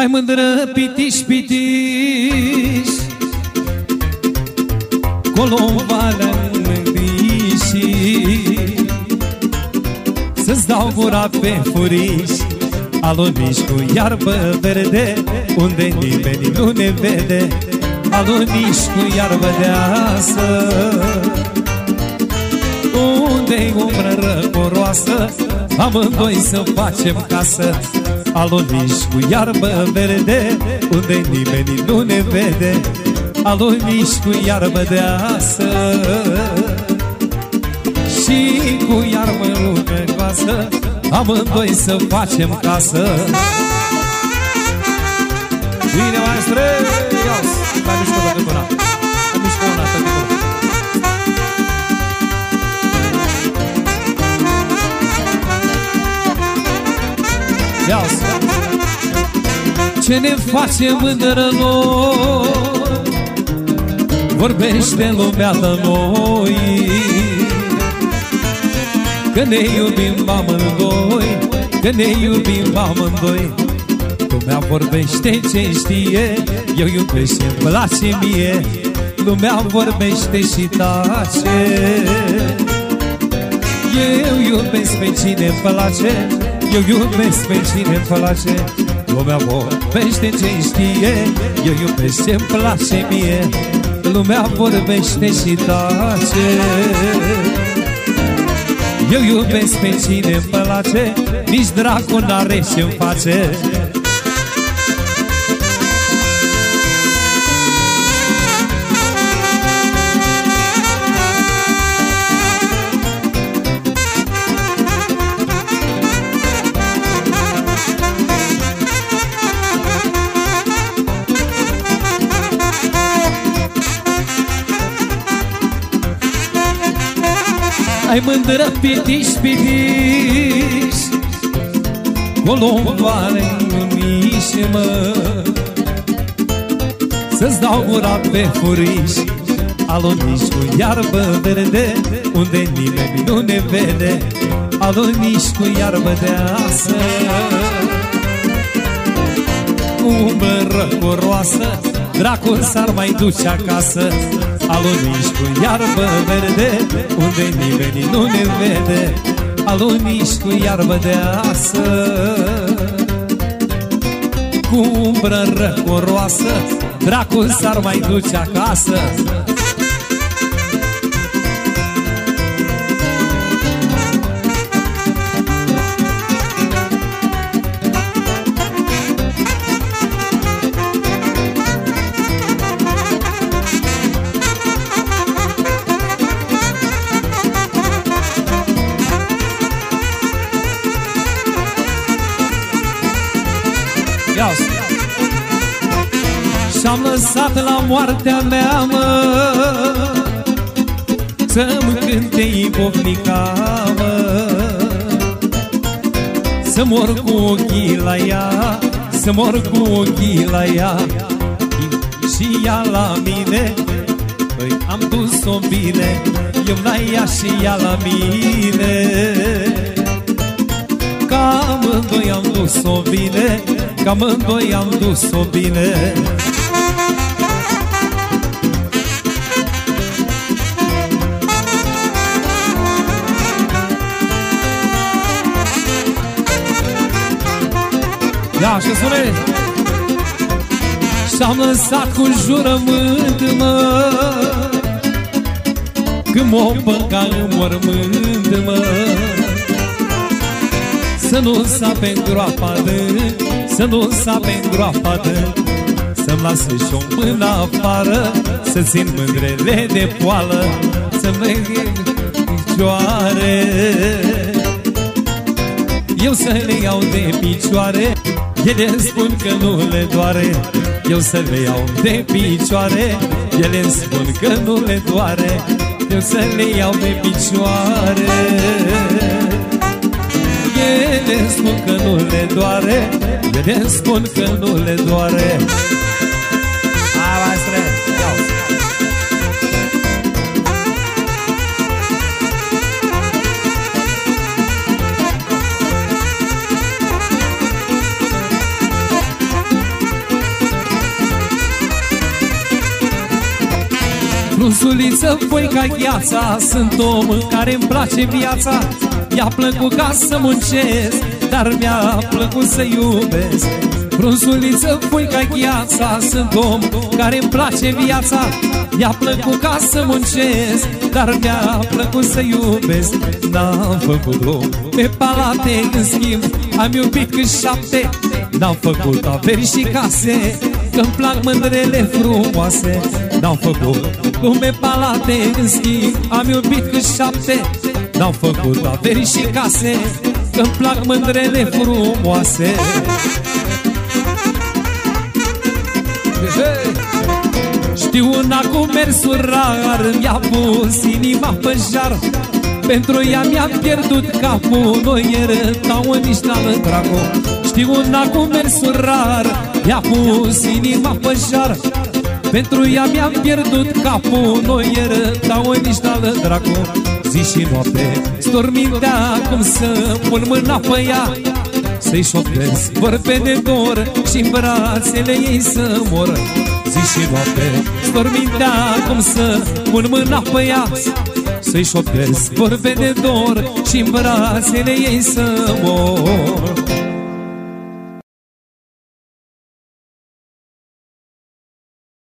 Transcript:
Hai mândră, pitiș, pitiș Colombalea mândiși Să-ți dau gura pe furiș Aluniș cu iarbă verde Unde nimeni nu ne vede. Aluniș cu iarbă deasă Unde-i umbră răcoroasă Amândoi să facem casă Aluniș cu iarbă verde Unde nimeni nu ne vede Aluniș cu iarbă deasă Și cu iarbă lumecoasă Amândoi să facem casă Bine, maestre! Ia-ți! Mai mișcă pe Ce ne face mândră noi? Vorbește lumea de noi Că ne iubim amândoi Că ne iubim amândoi. Lumea vorbește ce știe Eu iubesc ce îmi place mie. Lumea vorbește și tace Eu iubesc pe cine îmi place Eu iubesc pe cine îmi place Lumea vorbește ce știe Eu iubesc ce îmi place mie. Lumea vorbește și tace. Eu iubesc pe cine îmi place Nici dracu n-are ce-mi face Ai mândră pitiș, pitiș Colomboare unișe, mă. Să-ți dau gura pe furiș Aluniș cu iarbă verde Unde nimeni nu ne vede. Aluniș cu iarbă de asă. Umbră răcoroasă Dracul s-ar mai duce acasă Aluniș cu iarbă verde Unde nimeni nu ne vede. Aluniș cu iarbă de asă. Cu umbră răcoroasă Dracul s-ar mai duce acasă Și-am lăsat la moartea mea, mă. Să-mi cânte ipofnica, mă. Să mor cu ochii la ea Să mor cu ochii la ea. Și ea la mine Păi am dus-o bine Eu la ea și ea la mine. Ca amândoi am dus-o bine Ca amândoi am dus-o bine Ia și spune. Și-am lăsat cu jurământ, mă. Când m-o băga în mormânt, mă. Să nu sape în groapa dânt Să nu sape în groapa dânt Să-mi lasă și o mână afară Să țin mândrele de poală Să merg în picioare. Eu să le iau de picioare ele îmi spun că nu le doare Eu să le iau de picioare. Ele îmi spun că nu le doare Eu să le iau de picioare. Ele îmi spun că nu le doare Ele îmi spun că nu le doare. Hai, maestre, iau Frunzuliță, voi ca gheața Sunt om în care îmi place viața. I-a plăcut ca să muncesc Dar mi-a plăcut să iubesc. Frunzuliță, voi ca gheața Sunt om care îmi place viața. I-a plăcut ca să muncesc Dar mi-a plăcut să iubesc. N-am făcut drum pe palate În schimb am iubit cât șapte. N-am făcut averi și case Că-mi plac mândrele frumoase. N-am făcut lume palate În schimb. Am iubit cât șapte N-am făcut averi și case. Că-mi plac mândrele frumoase. Știu una cu mersul rar Mi-a pus inima pe jar. Pentru ea mi-am pierdut capul Noi iertau în niște dracu. Știu una cu mersul rar I-a pus inima pe jar Pentru ea mi-am pierdut capul. Noi iertau în niște dracu Zi și noapte. Stormintea cum să pun mâna pe ea Să-i șoptesc vorbe de dor și în brațele ei să mor. Zi și noapte Stormintea cum să pun mâna pe ea Să-i șoptesc vorbe de dor și în brațele ei să mor